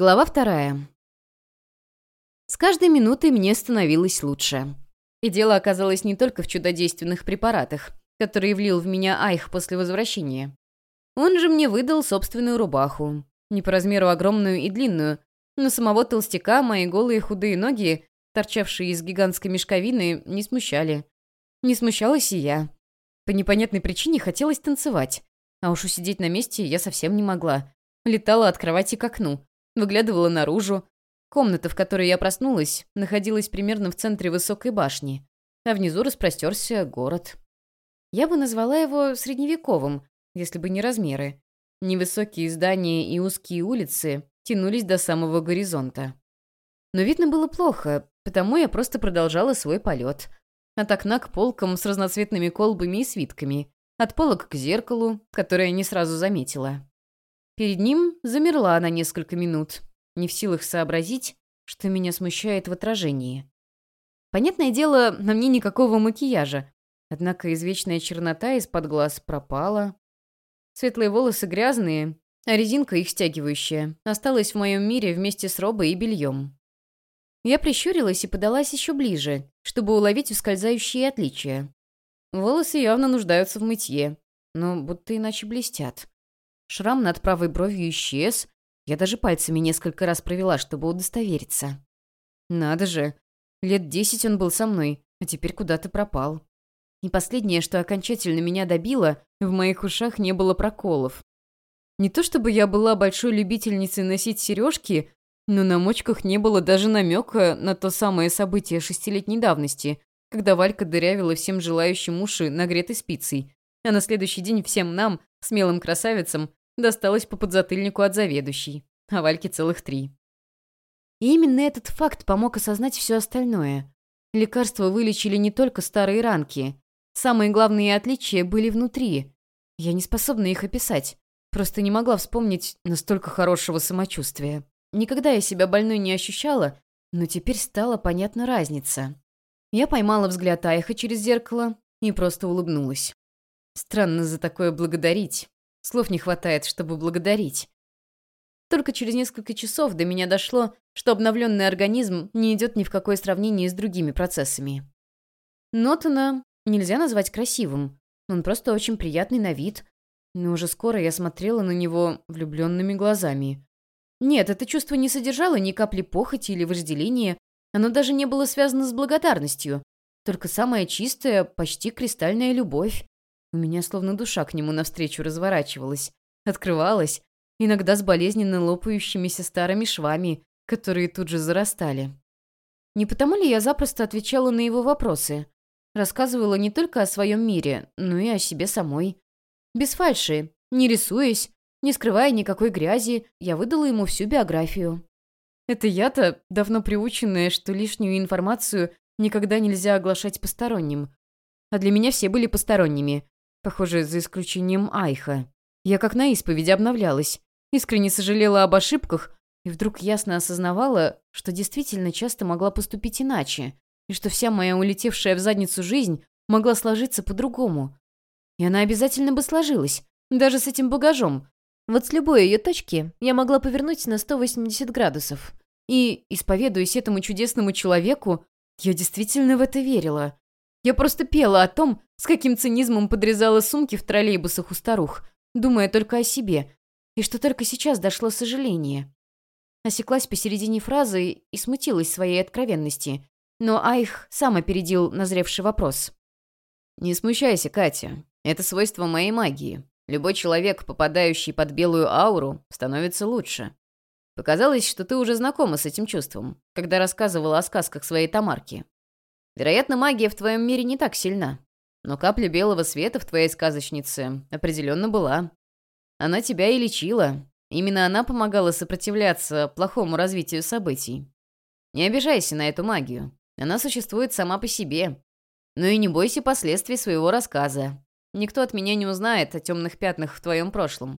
Глава вторая. С каждой минутой мне становилось лучше. И дело оказалось не только в чудодейственных препаратах, которые влил в меня Айх после возвращения. Он же мне выдал собственную рубаху. Не по размеру огромную и длинную, но самого толстяка мои голые худые ноги, торчавшие из гигантской мешковины, не смущали. Не смущалась и я. По непонятной причине хотелось танцевать. А уж усидеть на месте я совсем не могла. Летала от кровати к окну выглядывала наружу. Комната, в которой я проснулась, находилась примерно в центре высокой башни, а внизу распростерся город. Я бы назвала его средневековым, если бы не размеры. Невысокие здания и узкие улицы тянулись до самого горизонта. Но видно было плохо, потому я просто продолжала свой полет. От окна к полкам с разноцветными колбами и свитками, от полок к зеркалу, которое не сразу заметила. Перед ним замерла на несколько минут, не в силах сообразить, что меня смущает в отражении. Понятное дело, на мне никакого макияжа, однако извечная чернота из-под глаз пропала. Светлые волосы грязные, а резинка их стягивающая осталась в моем мире вместе с робой и бельем. Я прищурилась и подалась еще ближе, чтобы уловить ускользающие отличия. Волосы явно нуждаются в мытье, но будто иначе блестят. Шрам над правой бровью исчез. Я даже пальцами несколько раз провела, чтобы удостовериться. Надо же. Лет десять он был со мной, а теперь куда-то пропал. И последнее, что окончательно меня добило, в моих ушах не было проколов. Не то чтобы я была большой любительницей носить сережки, но на мочках не было даже намека на то самое событие шестилетней давности, когда Валька дырявила всем желающим уши нагретой спицей, а на следующий день всем нам, смелым красавицам, досталось по подзатыльнику от заведующей, а Вальке целых три. И именно этот факт помог осознать все остальное. Лекарства вылечили не только старые ранки. Самые главные отличия были внутри. Я не способна их описать. Просто не могла вспомнить настолько хорошего самочувствия. Никогда я себя больной не ощущала, но теперь стала понятна разница. Я поймала взгляд Айха через зеркало и просто улыбнулась. Странно за такое благодарить. Слов не хватает, чтобы благодарить. Только через несколько часов до меня дошло, что обновленный организм не идет ни в какое сравнение с другими процессами. Нотона нельзя назвать красивым. Он просто очень приятный на вид. Но уже скоро я смотрела на него влюбленными глазами. Нет, это чувство не содержало ни капли похоти или вожделения. Оно даже не было связано с благодарностью. Только самая чистая, почти кристальная любовь. У меня словно душа к нему навстречу разворачивалась, открывалась, иногда с болезненно лопающимися старыми швами, которые тут же зарастали. Не потому ли я запросто отвечала на его вопросы? Рассказывала не только о своем мире, но и о себе самой. Без фальши, не рисуясь, не скрывая никакой грязи, я выдала ему всю биографию. Это я-то, давно приученная, что лишнюю информацию никогда нельзя оглашать посторонним. А для меня все были посторонними. Похоже, за исключением Айха. Я как на исповеди обновлялась. Искренне сожалела об ошибках и вдруг ясно осознавала, что действительно часто могла поступить иначе, и что вся моя улетевшая в задницу жизнь могла сложиться по-другому. И она обязательно бы сложилась, даже с этим багажом. Вот с любой ее точки я могла повернуть на 180 градусов. И, исповедуясь этому чудесному человеку, я действительно в это верила. Я просто пела о том, с каким цинизмом подрезала сумки в троллейбусах у старух, думая только о себе, и что только сейчас дошло сожаление. Осеклась посередине фразы и смутилась своей откровенности, но Айх сам опередил назревший вопрос. «Не смущайся, Катя. Это свойство моей магии. Любой человек, попадающий под белую ауру, становится лучше. Показалось, что ты уже знакома с этим чувством, когда рассказывала о сказках своей Тамарки. Вероятно, магия в твоем мире не так сильна. Но капля белого света в твоей сказочнице определенно была. Она тебя и лечила. Именно она помогала сопротивляться плохому развитию событий. Не обижайся на эту магию. Она существует сама по себе. Но и не бойся последствий своего рассказа. Никто от меня не узнает о темных пятнах в твоем прошлом.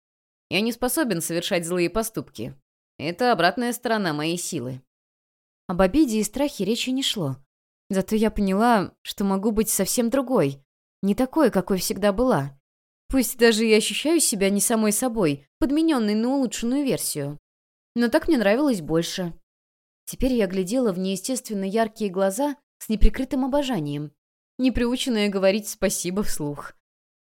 Я не способен совершать злые поступки. Это обратная сторона моей силы. Об обиде и страхе речи не шло. Зато я поняла, что могу быть совсем другой. Не такой, какой всегда была. Пусть даже и ощущаю себя не самой собой, подмененной на улучшенную версию. Но так мне нравилось больше. Теперь я глядела в неестественно яркие глаза с неприкрытым обожанием, не приученная говорить спасибо вслух.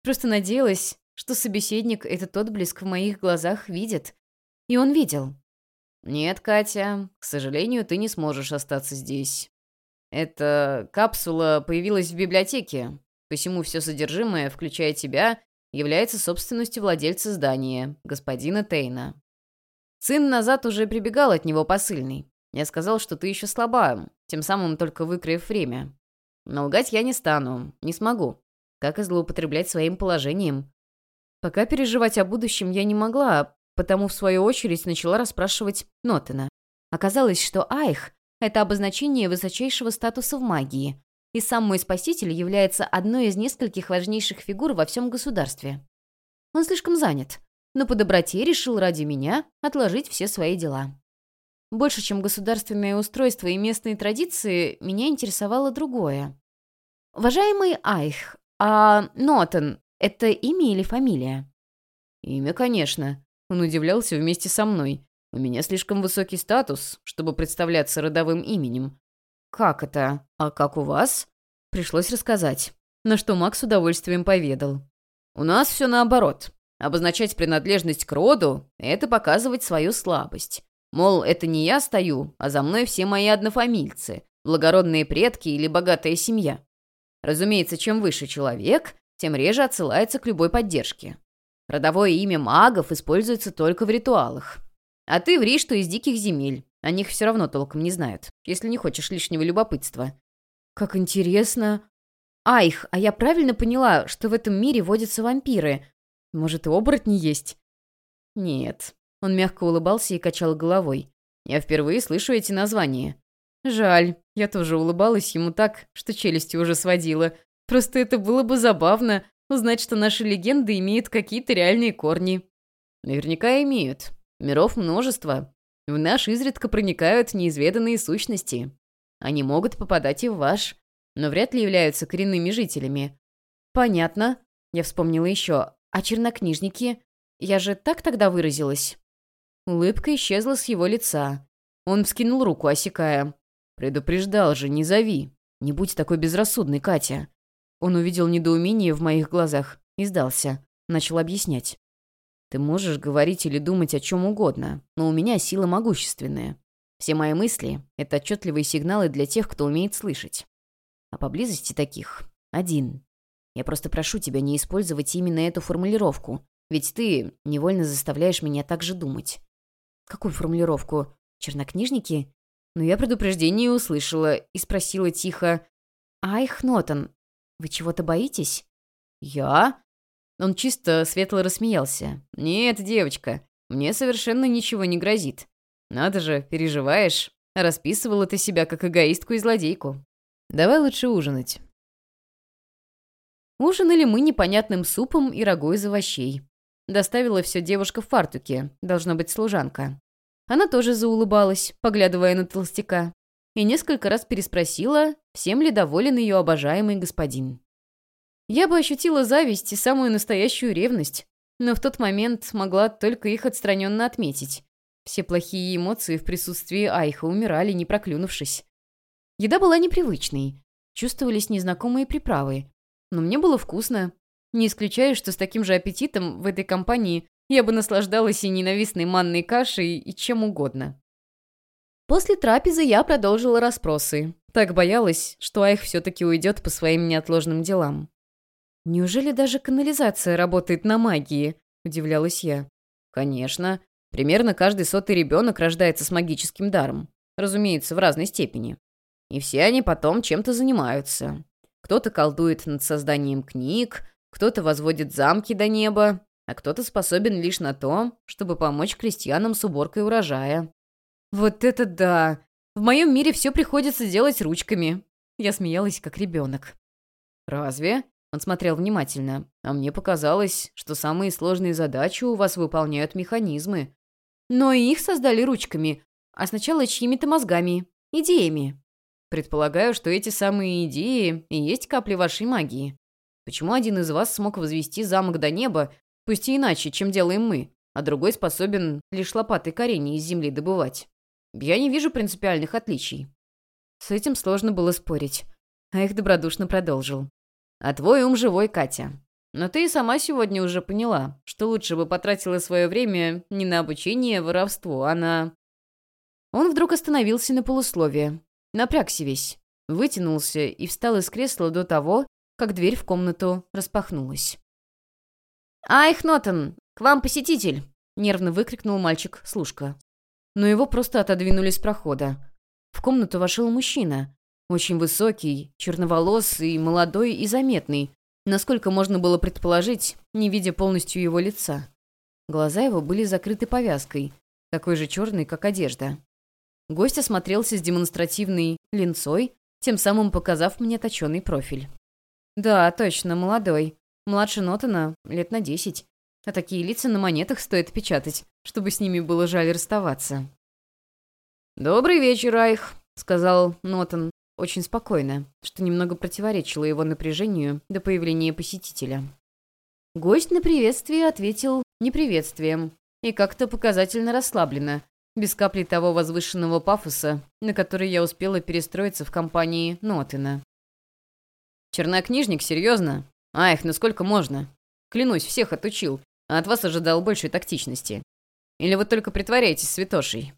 Просто надеялась, что собеседник этот отблеск в моих глазах видит. И он видел. «Нет, Катя, к сожалению, ты не сможешь остаться здесь. Эта капсула появилась в библиотеке, посему все содержимое, включая тебя, является собственностью владельца здания, господина Тейна. Сын назад уже прибегал от него посыльный. Я сказал, что ты еще слаба, тем самым только выкроив время. Но лгать я не стану, не смогу. Как и злоупотреблять своим положением. Пока переживать о будущем я не могла, потому в свою очередь начала расспрашивать Нотена. Оказалось, что Айх — это обозначение высочайшего статуса в магии, и сам мой спаситель является одной из нескольких важнейших фигур во всем государстве. Он слишком занят, но по доброте решил ради меня отложить все свои дела. Больше, чем государственное устройство и местные традиции, меня интересовало другое. «Уважаемый Айх, а Нотен — это имя или фамилия?» «Имя, конечно». Он удивлялся вместе со мной. «У меня слишком высокий статус, чтобы представляться родовым именем». «Как это? А как у вас?» Пришлось рассказать. На что Макс с удовольствием поведал. «У нас все наоборот. Обозначать принадлежность к роду — это показывать свою слабость. Мол, это не я стою, а за мной все мои однофамильцы, благородные предки или богатая семья. Разумеется, чем выше человек, тем реже отсылается к любой поддержке. Родовое имя магов используется только в ритуалах. А ты ври, что из диких земель. О них все равно толком не знают, если не хочешь лишнего любопытства. Как интересно. Айх, а я правильно поняла, что в этом мире водятся вампиры? Может, и оборотни есть? Нет, он мягко улыбался и качал головой. «Я впервые слышу эти названия». «Жаль. Я тоже улыбалась ему так, что челюсти уже сводила. Просто это было бы забавно, узнать, что наши легенды имеют какие-то реальные корни». «Наверняка имеют. Миров множество. В наш изредка проникают неизведанные сущности. Они могут попадать и в ваш, но вряд ли являются коренными жителями». «Понятно». Я вспомнила еще. «А чернокнижники? Я же так тогда выразилась?» Улыбка исчезла с его лица. Он вскинул руку, осекая. «Предупреждал же, не зови. Не будь такой безрассудной, Катя». Он увидел недоумение в моих глазах и сдался. Начал объяснять. «Ты можешь говорить или думать о чем угодно, но у меня сила могущественная. Все мои мысли — это отчетливые сигналы для тех, кто умеет слышать. А поблизости таких один. Я просто прошу тебя не использовать именно эту формулировку, ведь ты невольно заставляешь меня так же думать. Какую формулировку? Чернокнижники? Но я предупреждение услышала и спросила тихо. «Айх, Нотон, вы чего-то боитесь?» «Я?» Он чисто светло рассмеялся. «Нет, девочка, мне совершенно ничего не грозит. Надо же, переживаешь. Расписывала ты себя как эгоистку и злодейку. Давай лучше ужинать». Ужинали мы непонятным супом и рагой из овощей. Доставила все девушка в фартуке, должна быть служанка. Она тоже заулыбалась, поглядывая на толстяка, и несколько раз переспросила, всем ли доволен ее обожаемый господин. Я бы ощутила зависть и самую настоящую ревность, но в тот момент могла только их отстраненно отметить. Все плохие эмоции в присутствии Айха умирали, не проклюнувшись. Еда была непривычной, чувствовались незнакомые приправы, но мне было вкусно, не исключаю, что с таким же аппетитом в этой компании я бы наслаждалась и ненавистной манной кашей, и чем угодно. После трапезы я продолжила расспросы. Так боялась, что Айх все-таки уйдет по своим неотложным делам. «Неужели даже канализация работает на магии?» – удивлялась я. «Конечно. Примерно каждый сотый ребенок рождается с магическим даром. Разумеется, в разной степени. И все они потом чем-то занимаются. Кто-то колдует над созданием книг, кто-то возводит замки до неба, а кто-то способен лишь на то, чтобы помочь крестьянам с уборкой урожая. Вот это да! В моем мире все приходится делать ручками. Я смеялась, как ребенок. Разве? Он смотрел внимательно. А мне показалось, что самые сложные задачи у вас выполняют механизмы. Но и их создали ручками, а сначала чьими-то мозгами, идеями. Предполагаю, что эти самые идеи и есть капли вашей магии. Почему один из вас смог возвести замок до неба, пусть и иначе, чем делаем мы, а другой способен лишь лопатой коренья из земли добывать. Я не вижу принципиальных отличий». С этим сложно было спорить. А их добродушно продолжил. «А твой ум живой, Катя. Но ты и сама сегодня уже поняла, что лучше бы потратила свое время не на обучение воровству, а на...» Он вдруг остановился на полусловие, напрягся весь, вытянулся и встал из кресла до того, как дверь в комнату распахнулась. «Айх, Нотон, к вам посетитель!» — нервно выкрикнул мальчик-служка. Но его просто отодвинули с прохода. В комнату вошел мужчина. Очень высокий, черноволосый, молодой и заметный, насколько можно было предположить, не видя полностью его лица. Глаза его были закрыты повязкой, такой же черной, как одежда. Гость осмотрелся с демонстративной линцой, тем самым показав мне точеный профиль. Да, точно, молодой. Младше Нотана, лет на десять. А такие лица на монетах стоит печатать, чтобы с ними было жаль расставаться. «Добрый вечер, Айх», — сказал Нотан очень спокойно, что немного противоречило его напряжению до появления посетителя. Гость на приветствие ответил неприветствием и как-то показательно расслабленно, без капли того возвышенного пафоса, на который я успела перестроиться в компании Нотена. «Чернокнижник, серьезно? Ах, ну сколько можно? Клянусь, всех отучил, а от вас ожидал большей тактичности. Или вы только притворяетесь святошей?»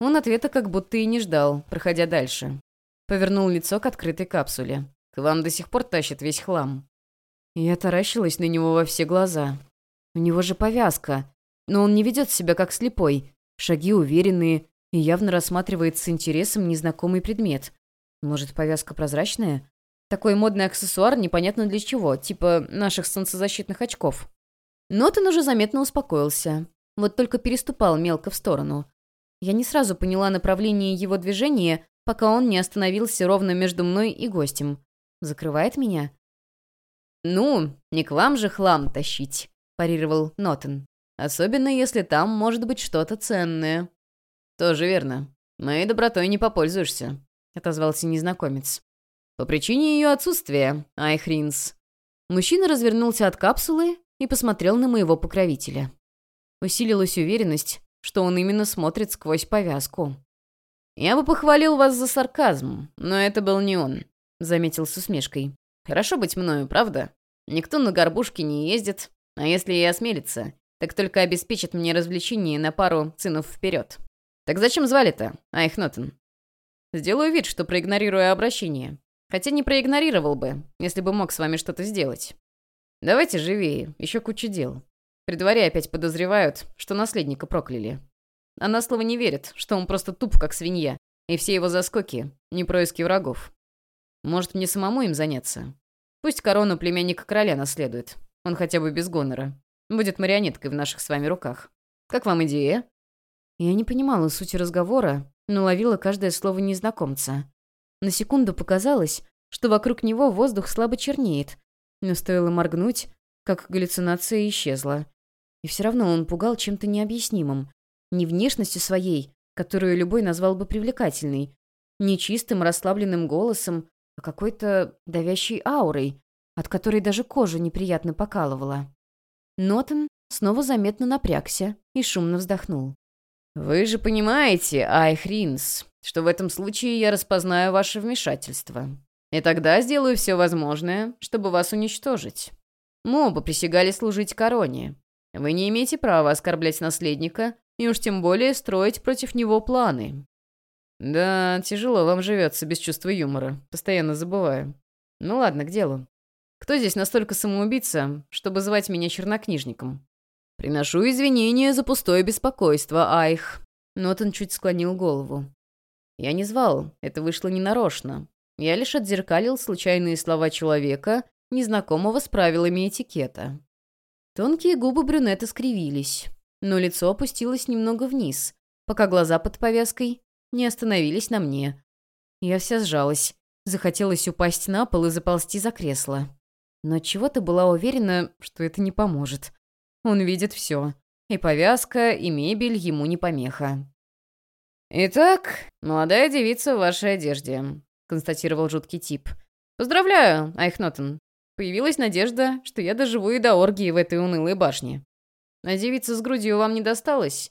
Он ответа как будто и не ждал, проходя дальше. Повернул лицо к открытой капсуле. «К вам до сих пор тащит весь хлам». Я таращилась на него во все глаза. У него же повязка, но он не ведет себя как слепой, Шаги уверенные и явно рассматривает с интересом незнакомый предмет. Может, повязка прозрачная? Такой модный аксессуар непонятно для чего, типа наших солнцезащитных очков. Нотон уже заметно успокоился. Вот только переступал мелко в сторону. Я не сразу поняла направление его движения, пока он не остановился ровно между мной и гостем. Закрывает меня? «Ну, не к вам же хлам тащить», – парировал Нотон. Особенно, если там может быть что-то ценное». «Тоже верно. Моей добротой не попользуешься», — отозвался незнакомец. «По причине ее отсутствия, Айхринс». Мужчина развернулся от капсулы и посмотрел на моего покровителя. Усилилась уверенность, что он именно смотрит сквозь повязку. «Я бы похвалил вас за сарказм, но это был не он», — заметил с усмешкой. «Хорошо быть мною, правда? Никто на горбушке не ездит, а если и осмелится, так только обеспечит мне развлечение на пару цинов вперед. Так зачем звали-то, Айхнотен? Сделаю вид, что проигнорирую обращение. Хотя не проигнорировал бы, если бы мог с вами что-то сделать. Давайте живее, еще куча дел. При дворе опять подозревают, что наследника прокляли. А на слово не верят, что он просто туп, как свинья, и все его заскоки — не происки врагов. Может, мне самому им заняться? Пусть корону племянника короля наследует, он хотя бы без гонора. Будет марионеткой в наших с вами руках. Как вам идея?» Я не понимала сути разговора, но ловила каждое слово незнакомца. На секунду показалось, что вокруг него воздух слабо чернеет, но стоило моргнуть, как галлюцинация исчезла. И все равно он пугал чем-то необъяснимым. Не внешностью своей, которую любой назвал бы привлекательной, не чистым расслабленным голосом, а какой-то давящей аурой, от которой даже кожу неприятно покалывала. Нотон снова заметно напрягся и шумно вздохнул. «Вы же понимаете, Айхринс, что в этом случае я распознаю ваше вмешательство. И тогда сделаю все возможное, чтобы вас уничтожить. Мы оба присягали служить короне. Вы не имеете права оскорблять наследника и уж тем более строить против него планы. Да, тяжело вам живется без чувства юмора, постоянно забываю. Ну ладно, к делу. Кто здесь настолько самоубийца, чтобы звать меня чернокнижником? Приношу извинения за пустое беспокойство, Айх. Нотон чуть склонил голову. Я не звал, это вышло ненарочно. Я лишь отзеркалил случайные слова человека, незнакомого с правилами этикета. Тонкие губы брюнета скривились, но лицо опустилось немного вниз, пока глаза под повязкой не остановились на мне. Я вся сжалась, захотелось упасть на пол и заползти за кресло но чего-то была уверена, что это не поможет. Он видит все. И повязка, и мебель ему не помеха. «Итак, молодая девица в вашей одежде», — констатировал жуткий тип. «Поздравляю, Айхнотен. Появилась надежда, что я доживу и до оргии в этой унылой башне. А девица с грудью вам не досталась?»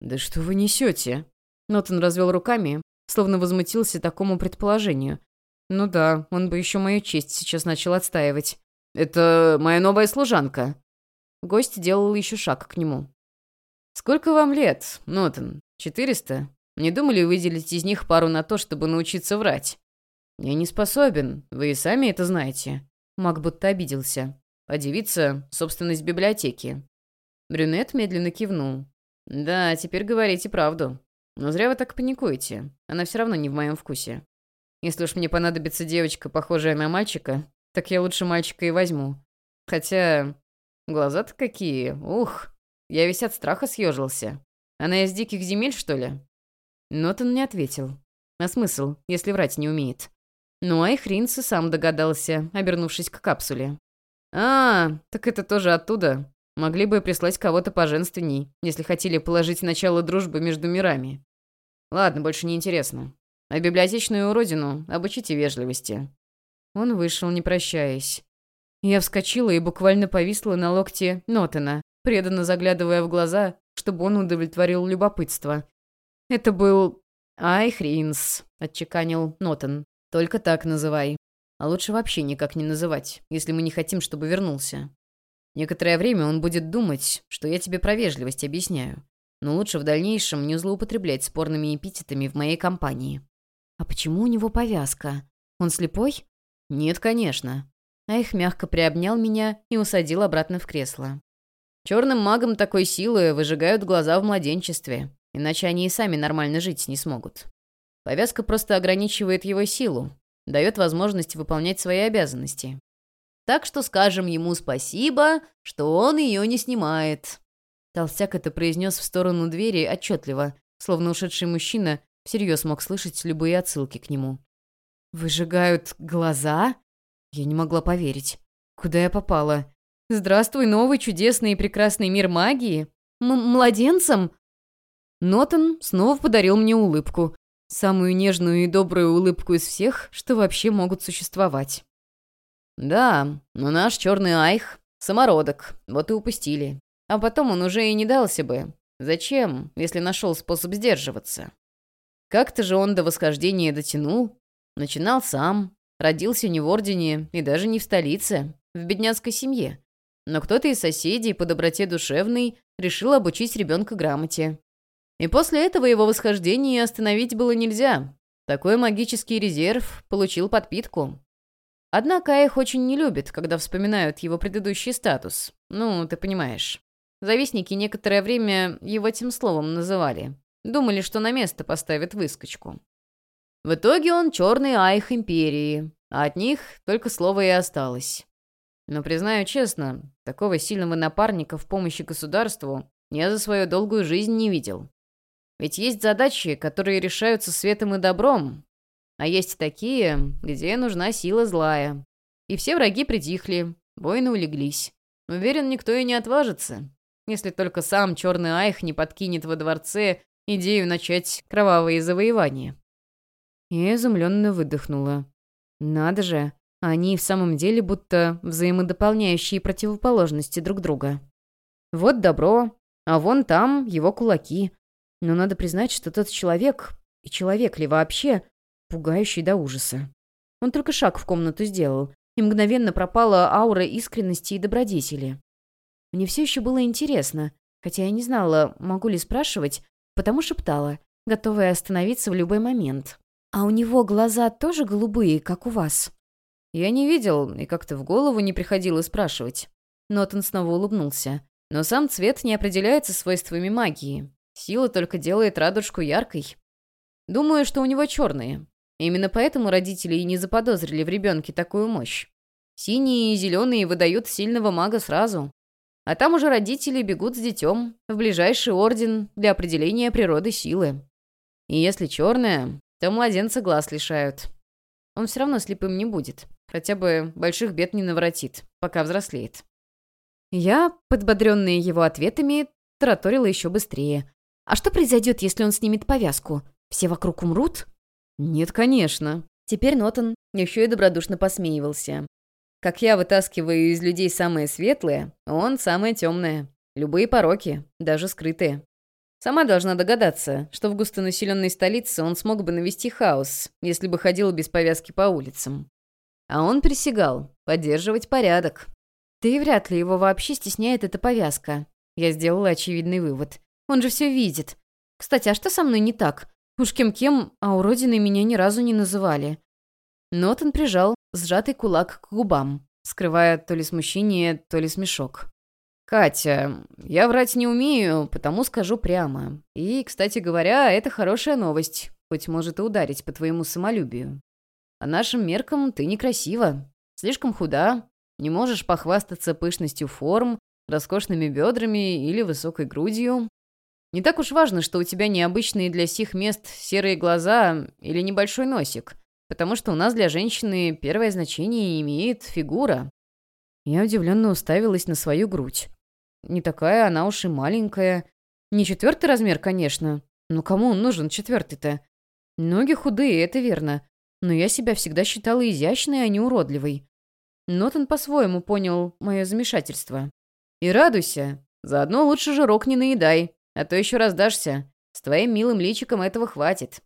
«Да что вы несете?» Нотон развел руками, словно возмутился такому предположению. «Ну да, он бы еще мою честь сейчас начал отстаивать. Это моя новая служанка». Гость делал еще шаг к нему. «Сколько вам лет, Нотон? Четыреста? Не думали выделить из них пару на то, чтобы научиться врать?» «Я не способен, вы и сами это знаете». Мак будто обиделся. «А девица — собственность библиотеки». Брюнет медленно кивнул. «Да, теперь говорите правду. Но зря вы так паникуете. Она все равно не в моем вкусе. Если уж мне понадобится девочка, похожая на мальчика, так я лучше мальчика и возьму. Хотя... Глаза-то какие, ух! Я весь от страха съежился. Она из диких земель, что ли?» Нотон не ответил. А смысл, если врать не умеет? Ну, а Хринс и сам догадался, обернувшись к капсуле. «А, так это тоже оттуда. Могли бы прислать кого-то поженственней, если хотели положить начало дружбы между мирами. Ладно, больше не интересно. А библиотечную уродину обучите вежливости». Он вышел, не прощаясь. Я вскочила и буквально повисла на локте Нотена, преданно заглядывая в глаза, чтобы он удовлетворил любопытство. «Это был... Ай, Хринс», — отчеканил Нотен. «Только так называй. А лучше вообще никак не называть, если мы не хотим, чтобы вернулся. Некоторое время он будет думать, что я тебе про вежливость объясняю. Но лучше в дальнейшем не злоупотреблять спорными эпитетами в моей компании. А почему у него повязка? Он слепой? Нет, конечно. А их мягко приобнял меня и усадил обратно в кресло. Черным магам такой силы выжигают глаза в младенчестве, иначе они и сами нормально жить не смогут. Повязка просто ограничивает его силу, дает возможность выполнять свои обязанности. Так что скажем ему спасибо, что он ее не снимает». Толстяк это произнес в сторону двери отчетливо, словно ушедший мужчина всерьез мог слышать любые отсылки к нему. «Выжигают глаза?» Я не могла поверить. Куда я попала? «Здравствуй, новый чудесный и прекрасный мир магии! М младенцам?» Нотон снова подарил мне улыбку. Самую нежную и добрую улыбку из всех, что вообще могут существовать. «Да, но наш черный айх — самородок, вот и упустили. А потом он уже и не дался бы. Зачем, если нашел способ сдерживаться? Как-то же он до восхождения дотянул. Начинал сам, родился не в Ордене и даже не в столице, в бедняцкой семье. Но кто-то из соседей по доброте душевной решил обучить ребенка грамоте. И после этого его восхождение остановить было нельзя. Такой магический резерв получил подпитку. Однако их очень не любит, когда вспоминают его предыдущий статус. Ну, ты понимаешь. Завистники некоторое время его тем словом называли. Думали, что на место поставят выскочку. В итоге он черный айх империи, а от них только слово и осталось. Но, признаю честно, такого сильного напарника в помощи государству я за свою долгую жизнь не видел. Ведь есть задачи, которые решаются светом и добром, а есть такие, где нужна сила злая. И все враги притихли, воины улеглись. Уверен, никто и не отважится, если только сам черный айх не подкинет во дворце идею начать кровавые завоевания. Я изумленно выдохнула. Надо же, они в самом деле будто взаимодополняющие противоположности друг друга. Вот добро, а вон там его кулаки. Но надо признать, что тот человек, и человек ли вообще, пугающий до ужаса. Он только шаг в комнату сделал, и мгновенно пропала аура искренности и добродетели. Мне все еще было интересно, хотя я не знала, могу ли спрашивать, потому шептала, готовая остановиться в любой момент. «А у него глаза тоже голубые, как у вас?» Я не видел, и как-то в голову не приходило спрашивать. Нотон снова улыбнулся. Но сам цвет не определяется свойствами магии. Сила только делает радужку яркой. Думаю, что у него черные. Именно поэтому родители и не заподозрили в ребенке такую мощь. Синие и зеленые выдают сильного мага сразу. А там уже родители бегут с детем в ближайший орден для определения природы силы. И если черная, то младенца глаз лишают. Он все равно слепым не будет. Хотя бы больших бед не наворотит, пока взрослеет. Я, подбодренная его ответами, тараторила еще быстрее. А что произойдет, если он снимет повязку? Все вокруг умрут? «Нет, конечно». Теперь Нотон еще и добродушно посмеивался. «Как я вытаскиваю из людей самое светлое, он самое темное. Любые пороки, даже скрытые. Сама должна догадаться, что в густонаселенной столице он смог бы навести хаос, если бы ходил без повязки по улицам. А он присягал поддерживать порядок. Да и вряд ли его вообще стесняет эта повязка. Я сделала очевидный вывод. Он же все видит. Кстати, а что со мной не так? Уж кем-кем, а уродиной меня ни разу не называли. Нотон прижал сжатый кулак к губам, скрывая то ли смущение, то ли смешок. «Катя, я врать не умею, потому скажу прямо. И, кстати говоря, это хорошая новость, хоть может и ударить по твоему самолюбию. По нашим меркам ты некрасива, слишком худа, не можешь похвастаться пышностью форм, роскошными бедрами или высокой грудью. Не так уж важно, что у тебя необычные для сих мест серые глаза или небольшой носик, потому что у нас для женщины первое значение имеет фигура». Я удивленно уставилась на свою грудь. Не такая она уж и маленькая. Не четвертый размер, конечно. Но кому он нужен четвертый-то? Ноги худые, это верно. Но я себя всегда считала изящной, а не уродливой. Нотон по-своему понял мое замешательство. «И радуйся. Заодно лучше жирок не наедай, а то еще раздашься. С твоим милым личиком этого хватит.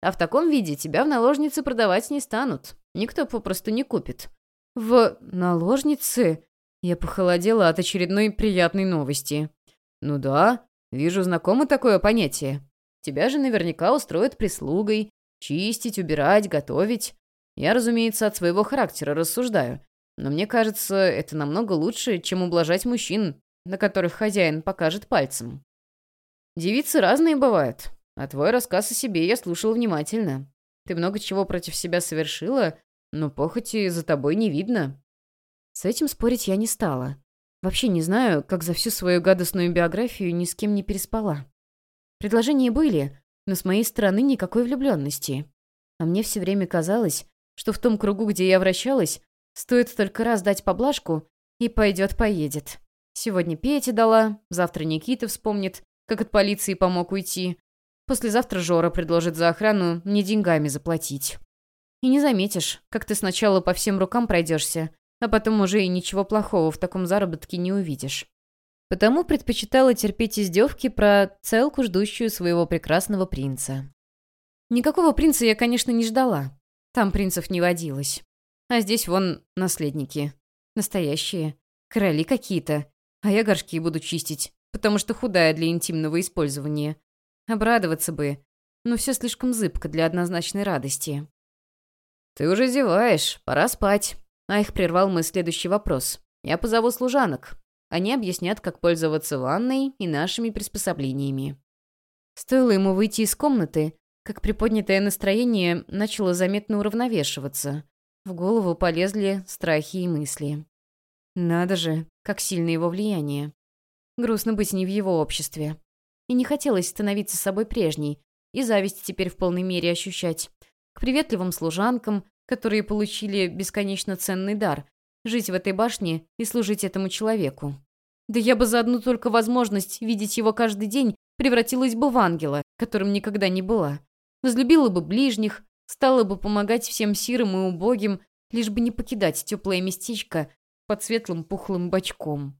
А в таком виде тебя в наложнице продавать не станут. Никто попросту не купит». «В наложнице?» Я похолодела от очередной приятной новости. «Ну да, вижу знакомо такое понятие. Тебя же наверняка устроят прислугой. Чистить, убирать, готовить. Я, разумеется, от своего характера рассуждаю. Но мне кажется, это намного лучше, чем ублажать мужчин, на которых хозяин покажет пальцем. Девицы разные бывают, а твой рассказ о себе я слушал внимательно. Ты много чего против себя совершила, но похоти за тобой не видно. С этим спорить я не стала. Вообще не знаю, как за всю свою гадостную биографию ни с кем не переспала. Предложения были, но с моей стороны никакой влюбленности. А мне все время казалось, что в том кругу, где я вращалась, стоит только раз дать поблажку, и пойдет-поедет. Сегодня Петя дала, завтра Никита вспомнит, как от полиции помог уйти. Послезавтра Жора предложит за охрану мне деньгами заплатить. И не заметишь, как ты сначала по всем рукам пройдешься, а потом уже и ничего плохого в таком заработке не увидишь. Потому предпочитала терпеть издевки про целку, ждущую своего прекрасного принца. Никакого принца я, конечно, не ждала. Там принцев не водилось. А здесь вон наследники. Настоящие. Короли какие-то. А я горшки буду чистить, потому что худая для интимного использования. Обрадоваться бы. Но все слишком зыбко для однозначной радости. «Ты уже зеваешь. Пора спать», а их прервал мой следующий вопрос. «Я позову служанок. Они объяснят, как пользоваться ванной и нашими приспособлениями». Стоило ему выйти из комнаты, как приподнятое настроение начало заметно уравновешиваться. В голову полезли страхи и мысли. Надо же, как сильно его влияние. Грустно быть не в его обществе. И не хотелось становиться собой прежней, и зависть теперь в полной мере ощущать. К приветливым служанкам, которые получили бесконечно ценный дар — жить в этой башне и служить этому человеку. Да я бы за одну только возможность видеть его каждый день превратилась бы в ангела, которым никогда не была. Возлюбила бы ближних, стала бы помогать всем сирым и убогим, лишь бы не покидать теплое местечко под светлым пухлым бочком.